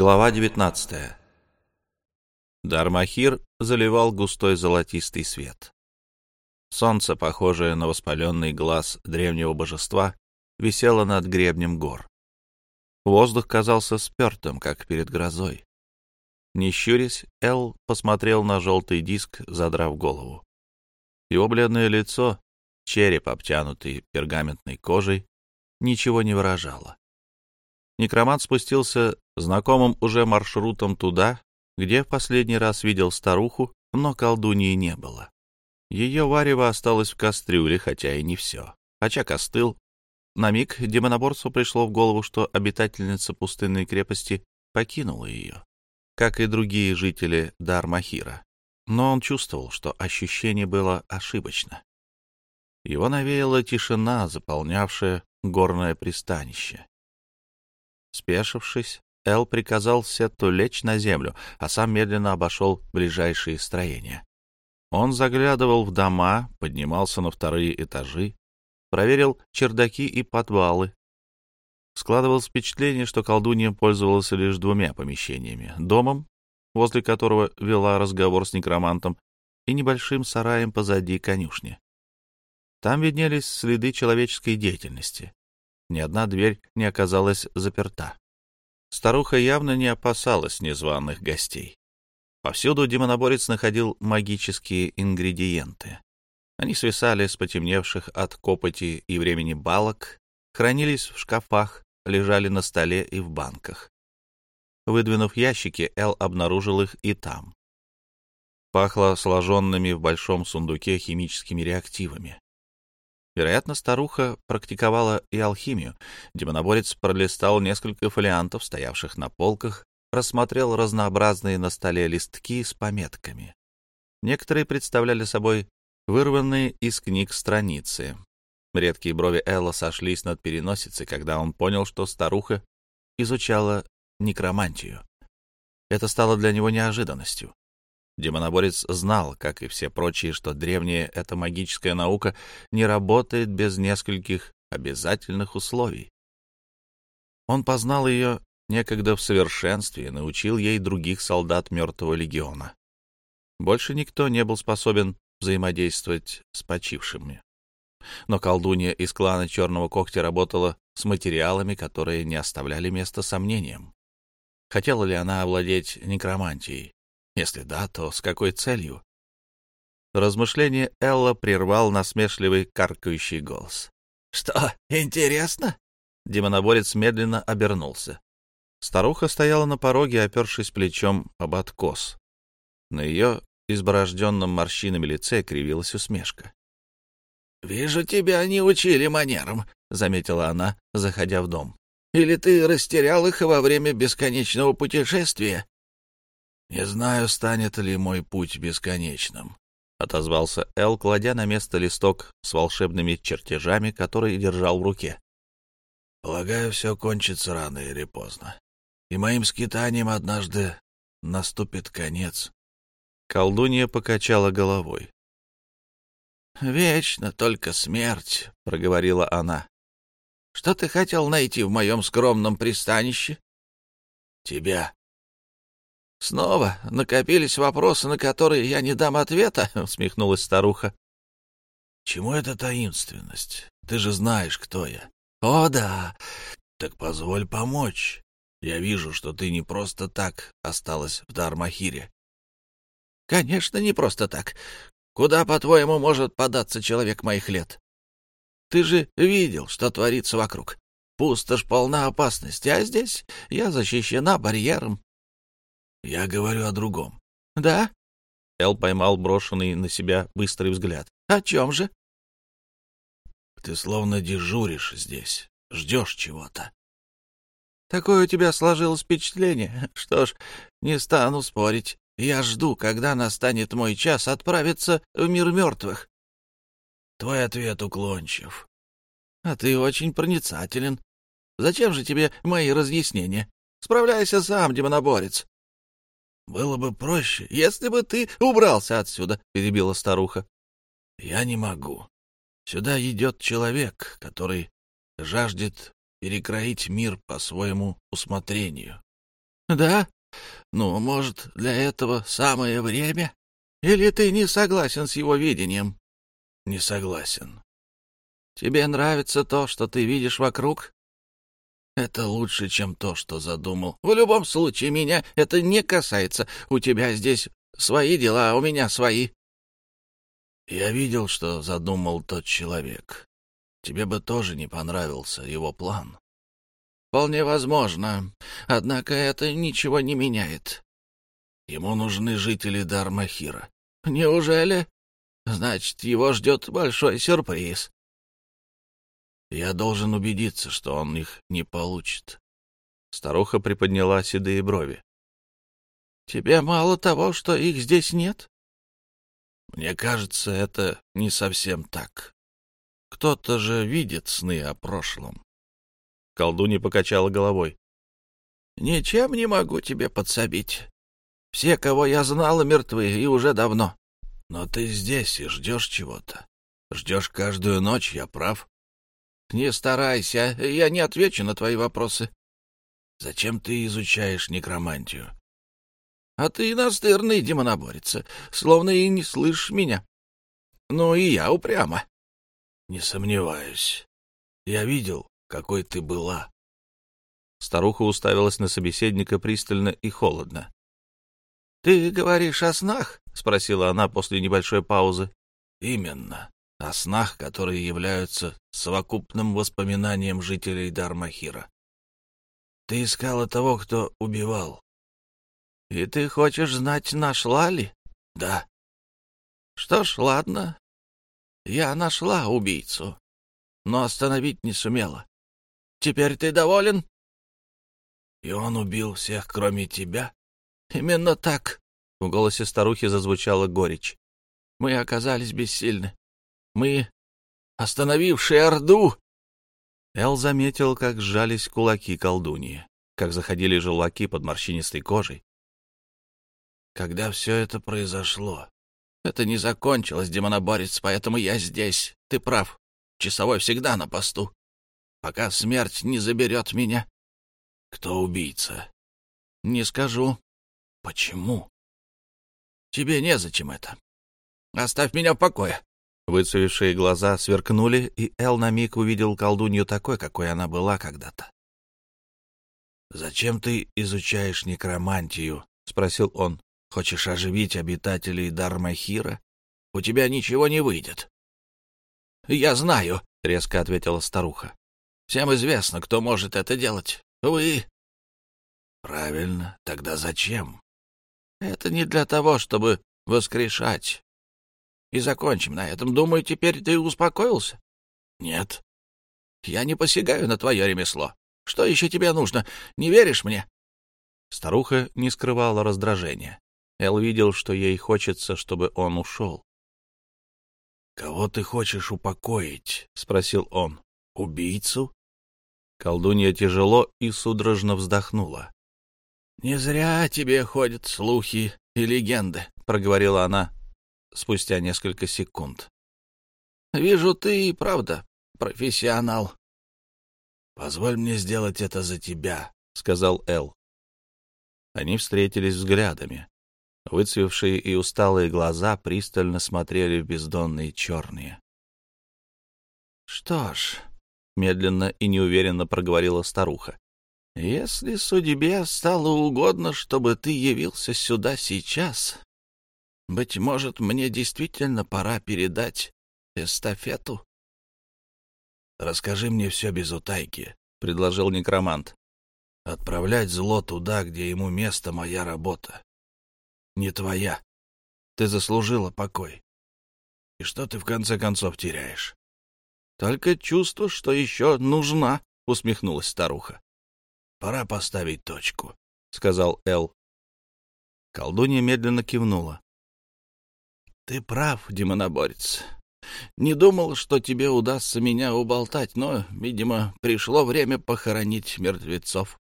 Глава 19 Дармахир заливал густой золотистый свет. Солнце, похожее на воспаленный глаз древнего божества, висело над гребнем гор. Воздух казался спертым, как перед грозой. Не щурясь, Эл посмотрел на желтый диск, задрав голову. Его бледное лицо, череп, обтянутый пергаментной кожей, ничего не выражало. Некромант спустился знакомым уже маршрутом туда, где в последний раз видел старуху, но колдуньи не было. Ее варево осталось в кастрюле, хотя и не все. Очаг остыл. На миг демоноборцу пришло в голову, что обитательница пустынной крепости покинула ее, как и другие жители Дармахира. Но он чувствовал, что ощущение было ошибочно. Его навеяла тишина, заполнявшая горное пристанище. Спешившись, Эл приказал Сетту лечь на землю, а сам медленно обошел ближайшие строения. Он заглядывал в дома, поднимался на вторые этажи, проверил чердаки и подвалы. Складывалось впечатление, что колдунья пользовалась лишь двумя помещениями — домом, возле которого вела разговор с некромантом, и небольшим сараем позади конюшни. Там виднелись следы человеческой деятельности. Ни одна дверь не оказалась заперта. Старуха явно не опасалась незваных гостей. Повсюду демоноборец находил магические ингредиенты. Они свисали с потемневших от копоти и времени балок, хранились в шкафах, лежали на столе и в банках. Выдвинув ящики, Эл обнаружил их и там. Пахло сложенными в большом сундуке химическими реактивами. Вероятно, старуха практиковала и алхимию. Демоноборец пролистал несколько фолиантов, стоявших на полках, рассмотрел разнообразные на столе листки с пометками. Некоторые представляли собой вырванные из книг страницы. Редкие брови Элла сошлись над переносицей, когда он понял, что старуха изучала некромантию. Это стало для него неожиданностью. Демоноборец знал, как и все прочие, что древняя эта магическая наука не работает без нескольких обязательных условий. Он познал ее некогда в совершенстве и научил ей других солдат мертвого легиона. Больше никто не был способен взаимодействовать с почившими. Но колдунья из клана Черного Когтя работала с материалами, которые не оставляли места сомнениям. Хотела ли она овладеть некромантией? Если да, то с какой целью? Размышление Элла прервал насмешливый каркающий голос. — Что, интересно? Демоноборец медленно обернулся. Старуха стояла на пороге, опершись плечом об откос. На ее изборожденном морщинами лице кривилась усмешка. — Вижу, тебя не учили манерам, — заметила она, заходя в дом. — Или ты растерял их во время бесконечного путешествия? «Не знаю, станет ли мой путь бесконечным», — отозвался Эл, кладя на место листок с волшебными чертежами, который держал в руке. «Полагаю, все кончится рано или поздно, и моим скитанием однажды наступит конец». Колдунья покачала головой. «Вечно только смерть», — проговорила она. «Что ты хотел найти в моем скромном пристанище?» «Тебя», Снова накопились вопросы, на которые я не дам ответа, — усмехнулась старуха. — Чему эта таинственность? Ты же знаешь, кто я. — О, да. Так позволь помочь. Я вижу, что ты не просто так осталась в Дармахире. — Конечно, не просто так. Куда, по-твоему, может податься человек моих лет? Ты же видел, что творится вокруг. Пустошь полна опасности, а здесь я защищена барьером. Я говорю о другом. Да? Эл поймал брошенный на себя быстрый взгляд. О чем же? Ты словно дежуришь здесь, ждешь чего-то. Такое у тебя сложилось впечатление. Что ж, не стану спорить. Я жду, когда настанет мой час отправиться в мир мертвых. Твой ответ уклончив. А ты очень проницателен. Зачем же тебе мои разъяснения? Справляйся сам, демоноборец. Было бы проще, если бы ты убрался отсюда, — перебила старуха. — Я не могу. Сюда идет человек, который жаждет перекроить мир по своему усмотрению. Да? Ну, может, для этого самое время? Или ты не согласен с его видением? Не согласен. Тебе нравится то, что ты видишь вокруг? Это лучше, чем то, что задумал. В любом случае, меня это не касается. У тебя здесь свои дела, а у меня свои. Я видел, что задумал тот человек. Тебе бы тоже не понравился его план. Вполне возможно. Однако это ничего не меняет. Ему нужны жители Дармахира. Неужели? Значит, его ждет большой сюрприз. Я должен убедиться, что он их не получит. Старуха приподняла седые брови. Тебе мало того, что их здесь нет? Мне кажется, это не совсем так. Кто-то же видит сны о прошлом. Колдунья покачала головой. «Ничем не могу тебе подсобить. Все, кого я знала, мертвы, и уже давно». «Но ты здесь и ждешь чего-то. Ждешь каждую ночь, я прав?» «Не старайся, я не отвечу на твои вопросы». «Зачем ты изучаешь некромантию?» «А ты настырный демоноборец, словно и не слышишь меня. Ну и я упрямо». «Не сомневаюсь. Я видел, какой ты была. Старуха уставилась на собеседника пристально и холодно. — Ты говоришь о снах? — спросила она после небольшой паузы. — Именно. О снах, которые являются совокупным воспоминанием жителей Дармахира. Ты искала того, кто убивал. — И ты хочешь знать, нашла ли? — Да. — Что ж, ладно. Я нашла убийцу, но остановить не сумела. Теперь ты доволен? И он убил всех, кроме тебя? Именно так. В голосе старухи зазвучала горечь. Мы оказались бессильны. Мы, остановившие Орду. Эл заметил, как сжались кулаки колдуньи, как заходили желваки под морщинистой кожей. Когда все это произошло? Это не закончилось, демоноборец, поэтому я здесь. Ты прав. Часовой всегда на посту пока смерть не заберет меня. Кто убийца? Не скажу. Почему? Тебе незачем это. Оставь меня в покое. Выцвевшие глаза сверкнули, и Эл на миг увидел колдунью такой, какой она была когда-то. «Зачем ты изучаешь некромантию?» — спросил он. «Хочешь оживить обитателей Дармахира? У тебя ничего не выйдет». «Я знаю», — резко ответила старуха. Всем известно, кто может это делать. Вы. Правильно. Тогда зачем? Это не для того, чтобы воскрешать. И закончим на этом. Думаю, теперь ты успокоился? Нет. Я не посягаю на твое ремесло. Что еще тебе нужно? Не веришь мне? Старуха не скрывала раздражения. Эл видел, что ей хочется, чтобы он ушел. «Кого ты хочешь упокоить?» — спросил он. «Убийцу?» Колдунья тяжело и судорожно вздохнула. — Не зря тебе ходят слухи и легенды, — проговорила она спустя несколько секунд. — Вижу, ты и правда профессионал. — Позволь мне сделать это за тебя, — сказал Эл. Они встретились взглядами. Выцвевшие и усталые глаза пристально смотрели в бездонные черные. — Что ж, медленно и неуверенно проговорила старуха. Если судьбе стало угодно, чтобы ты явился сюда сейчас, быть может, мне действительно пора передать эстафету. Расскажи мне все без утайки, предложил некромант. Отправлять зло туда, где ему место, моя работа. Не твоя. Ты заслужила покой. И что ты в конце концов теряешь? Только чувство, что еще нужна, — усмехнулась старуха. — Пора поставить точку, — сказал Эл. Колдунья медленно кивнула. — Ты прав, демоноборец. Не думал, что тебе удастся меня уболтать, но, видимо, пришло время похоронить мертвецов.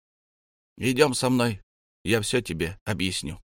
Идем со мной, я все тебе объясню.